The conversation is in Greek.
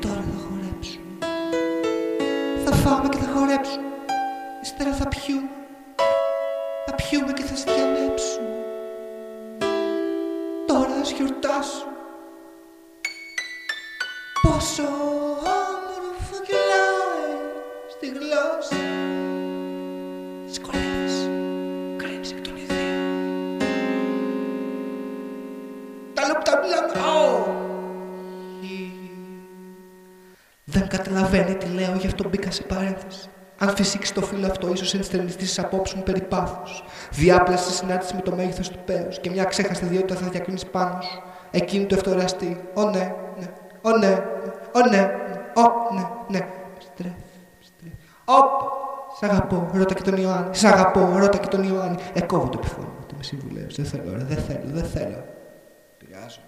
Τώρα θα χορέψουμε. Θα φάμε και θα χορέψουμε. Ύστερα θα πιούμε. Θα πιούμε και θα συγχανέψουμε. Τώρα θα σιορτάσουμε. Πόσο όμορφο κυλάει στη γλώσσα. Σκολεύεις, κρέμεις εκ των ιδίων. Τα λεπτά μπλαν, oh! Δεν καταλαβαίνει τι λέω, γι' αυτό μπήκα σε παρένθεση. Αν φυσήξει το φύλλο αυτό, ίσως ενστερνιστή της απόψης μου περί πάθους. Διάπλαση συνάντηση με το μέγεθος του πέους και μια ξέχαστη ιδιότητα θα διακρίνει πάνω σου. Εκείνη το ευτοραστή. Ω ναι, ναι, ω ναι, ω ναι, ω ναι, ναι. Στρέφ, στρέφ. Οπ! Σ' αγαπώ, ρώτα και τον Ιωάννη. Σ' αγαπώ, ρώτα και τον Ιωάννη. Εκόβω το επιφώνημα. Το με συμβουλεύεις. Δεν θέλω, ρε, δεν θέλω, δεν θέλω. Πειράζομαι.